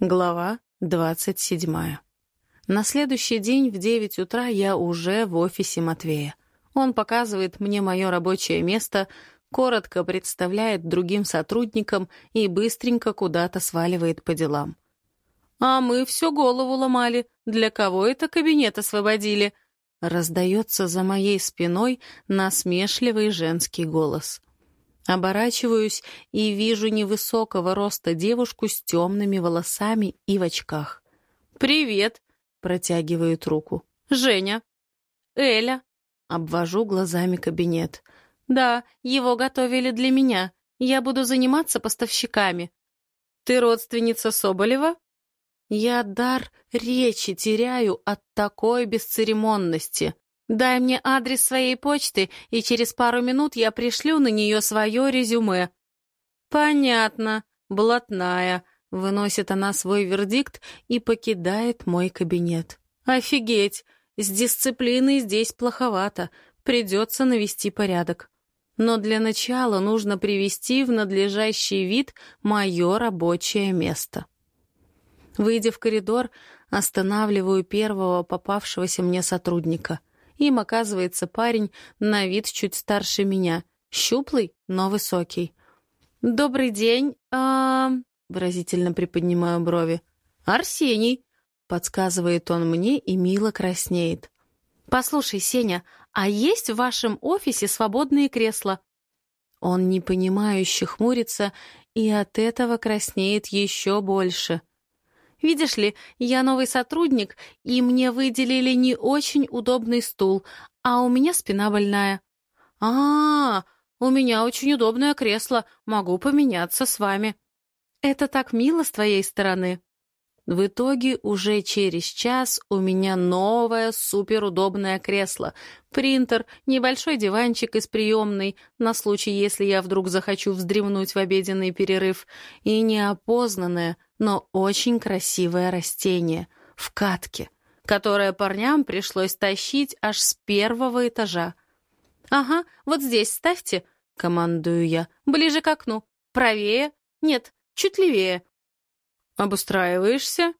Глава двадцать седьмая. На следующий день в девять утра я уже в офисе Матвея. Он показывает мне мое рабочее место, коротко представляет другим сотрудникам и быстренько куда-то сваливает по делам. «А мы всю голову ломали. Для кого это кабинет освободили?» Раздается за моей спиной насмешливый женский голос. Оборачиваюсь и вижу невысокого роста девушку с темными волосами и в очках. «Привет!» — протягивает руку. «Женя!» «Эля!» — обвожу глазами кабинет. «Да, его готовили для меня. Я буду заниматься поставщиками». «Ты родственница Соболева?» Я дар речи теряю от такой бесцеремонности. Дай мне адрес своей почты, и через пару минут я пришлю на нее свое резюме». «Понятно, блатная», — выносит она свой вердикт и покидает мой кабинет. «Офигеть! С дисциплиной здесь плоховато, придется навести порядок. Но для начала нужно привести в надлежащий вид мое рабочее место». Выйдя в коридор, останавливаю первого попавшегося мне сотрудника. Им оказывается парень на вид чуть старше меня, щуплый, но высокий. «Добрый день, а...» — выразительно приподнимаю брови. «Арсений!» — подсказывает он мне и мило краснеет. «Послушай, Сеня, а есть в вашем офисе свободные кресла?» Он непонимающе хмурится и от этого краснеет еще больше — Видишь ли, я новый сотрудник, и мне выделили не очень удобный стул, а у меня спина больная. А, -а, -а у меня очень удобное кресло, могу поменяться с вами. Это так мило с твоей стороны. В итоге уже через час у меня новое суперудобное кресло, принтер, небольшой диванчик из приемной на случай, если я вдруг захочу вздремнуть в обеденный перерыв, и неопознанное, но очень красивое растение в катке, которое парням пришлось тащить аж с первого этажа. «Ага, вот здесь ставьте», — командую я, — «ближе к окну. Правее? Нет, чуть левее». «Обустраиваешься?»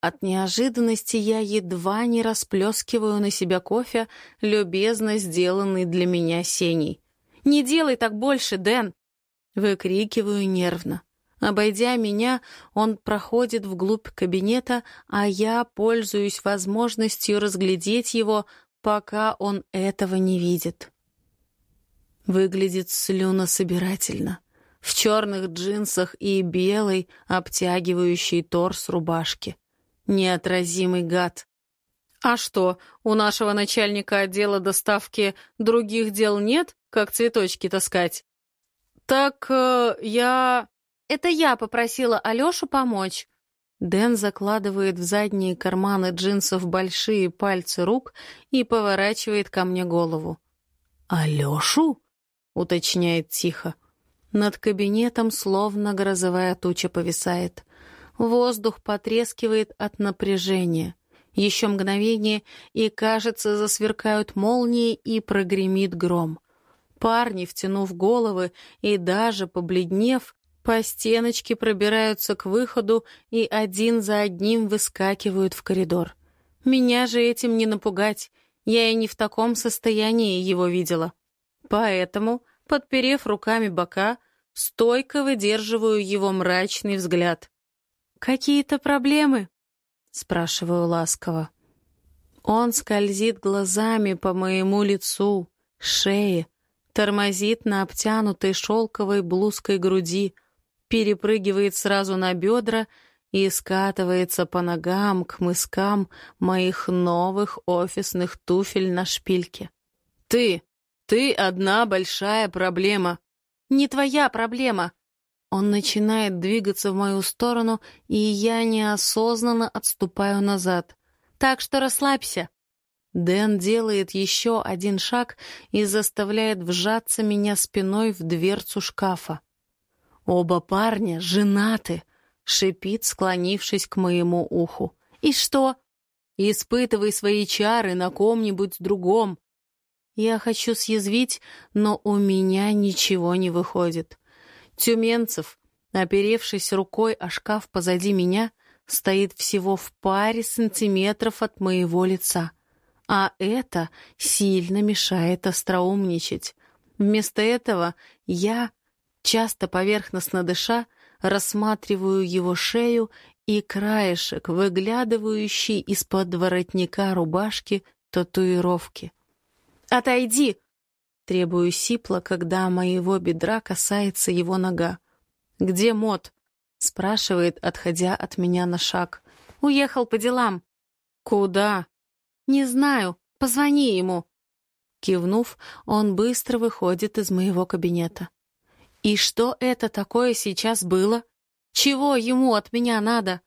От неожиданности я едва не расплескиваю на себя кофе, любезно сделанный для меня Сеней. «Не делай так больше, Дэн!» Выкрикиваю нервно. Обойдя меня, он проходит вглубь кабинета, а я пользуюсь возможностью разглядеть его, пока он этого не видит. Выглядит слюнособирательно в черных джинсах и белой, обтягивающей торс рубашки. Неотразимый гад. А что, у нашего начальника отдела доставки других дел нет, как цветочки таскать? Так э, я... Это я попросила Алёшу помочь. Дэн закладывает в задние карманы джинсов большие пальцы рук и поворачивает ко мне голову. «Алёшу?» — уточняет тихо. Над кабинетом словно грозовая туча повисает. Воздух потрескивает от напряжения. Еще мгновение, и, кажется, засверкают молнии и прогремит гром. Парни, втянув головы и даже побледнев, по стеночке пробираются к выходу и один за одним выскакивают в коридор. Меня же этим не напугать, я и не в таком состоянии его видела. Поэтому подперев руками бока, стойко выдерживаю его мрачный взгляд. «Какие-то проблемы?» — спрашиваю ласково. Он скользит глазами по моему лицу, шее, тормозит на обтянутой шелковой блузкой груди, перепрыгивает сразу на бедра и скатывается по ногам к мыскам моих новых офисных туфель на шпильке. «Ты!» Ты одна большая проблема. Не твоя проблема. Он начинает двигаться в мою сторону, и я неосознанно отступаю назад. Так что расслабься. Дэн делает еще один шаг и заставляет вжаться меня спиной в дверцу шкафа. Оба парня женаты, шипит, склонившись к моему уху. И что? Испытывай свои чары на ком-нибудь другом. Я хочу съязвить, но у меня ничего не выходит. Тюменцев, оперевшись рукой о шкаф позади меня, стоит всего в паре сантиметров от моего лица. А это сильно мешает остроумничать. Вместо этого я, часто поверхностно дыша, рассматриваю его шею и краешек, выглядывающий из-под воротника рубашки татуировки. «Отойди!» — требую сипла, когда моего бедра касается его нога. «Где Мот?» — спрашивает, отходя от меня на шаг. «Уехал по делам». «Куда?» «Не знаю. Позвони ему». Кивнув, он быстро выходит из моего кабинета. «И что это такое сейчас было? Чего ему от меня надо?»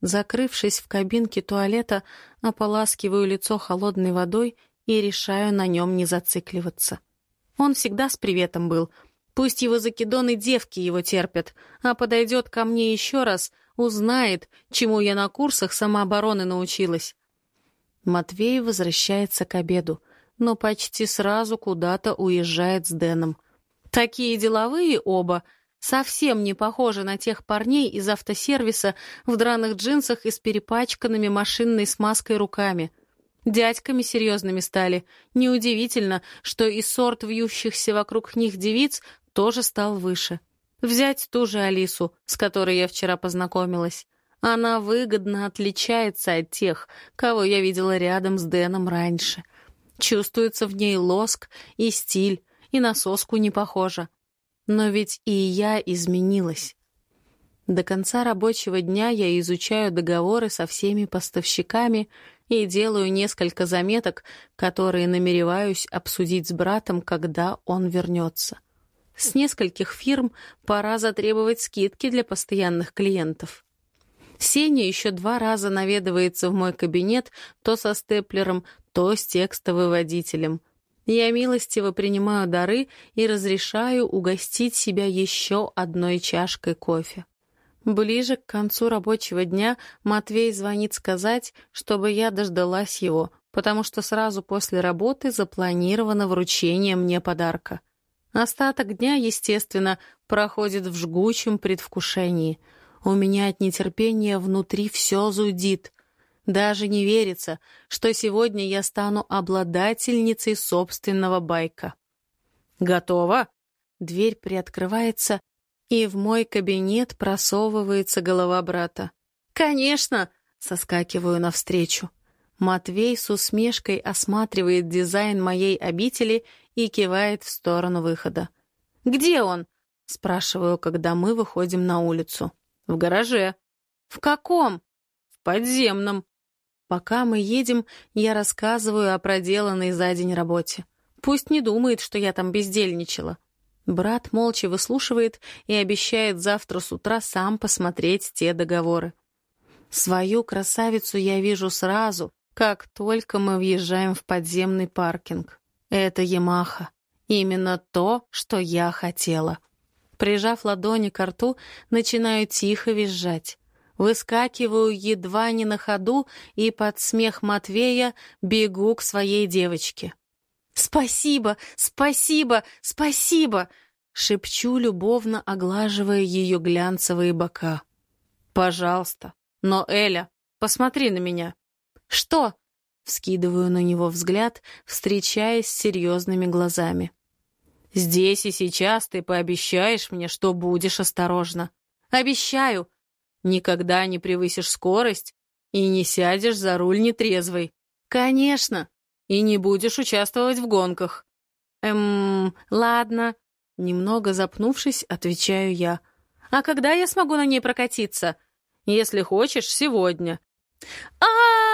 Закрывшись в кабинке туалета, ополаскиваю лицо холодной водой и решаю на нем не зацикливаться. Он всегда с приветом был. Пусть его закидоны девки его терпят, а подойдет ко мне еще раз, узнает, чему я на курсах самообороны научилась. Матвей возвращается к обеду, но почти сразу куда-то уезжает с Дэном. Такие деловые оба — Совсем не похожи на тех парней из автосервиса в драных джинсах и с перепачканными машинной смазкой руками. Дядьками серьезными стали. Неудивительно, что и сорт вьющихся вокруг них девиц тоже стал выше. Взять ту же Алису, с которой я вчера познакомилась. Она выгодно отличается от тех, кого я видела рядом с Дэном раньше. Чувствуется в ней лоск и стиль, и на соску не похожа. Но ведь и я изменилась. До конца рабочего дня я изучаю договоры со всеми поставщиками и делаю несколько заметок, которые намереваюсь обсудить с братом, когда он вернется. С нескольких фирм пора затребовать скидки для постоянных клиентов. Сеня еще два раза наведывается в мой кабинет то со степлером, то с текстовыводителем — я милостиво принимаю дары и разрешаю угостить себя еще одной чашкой кофе. Ближе к концу рабочего дня Матвей звонит сказать, чтобы я дождалась его, потому что сразу после работы запланировано вручение мне подарка. Остаток дня, естественно, проходит в жгучем предвкушении. У меня от нетерпения внутри все зудит. Даже не верится, что сегодня я стану обладательницей собственного байка. «Готово?» Дверь приоткрывается, и в мой кабинет просовывается голова брата. «Конечно!» — соскакиваю навстречу. Матвей с усмешкой осматривает дизайн моей обители и кивает в сторону выхода. «Где он?» — спрашиваю, когда мы выходим на улицу. «В гараже». «В каком?» «В подземном», Пока мы едем, я рассказываю о проделанной за день работе. Пусть не думает, что я там бездельничала. Брат молча выслушивает и обещает завтра с утра сам посмотреть те договоры. Свою красавицу я вижу сразу, как только мы въезжаем в подземный паркинг. Это Ямаха. Именно то, что я хотела. Прижав ладони к рту, начинаю тихо визжать. Выскакиваю едва не на ходу и под смех Матвея бегу к своей девочке. «Спасибо! Спасибо! Спасибо!» Шепчу, любовно оглаживая ее глянцевые бока. «Пожалуйста. Но, Эля, посмотри на меня». «Что?» Вскидываю на него взгляд, встречаясь с серьезными глазами. «Здесь и сейчас ты пообещаешь мне, что будешь осторожна». «Обещаю!» Никогда не превысишь скорость и не сядешь за руль нетрезвой. Конечно. И не будешь участвовать в гонках. Эм, ладно. Немного запнувшись, отвечаю я. А когда я смогу на ней прокатиться? Если хочешь, сегодня. а, -а, -а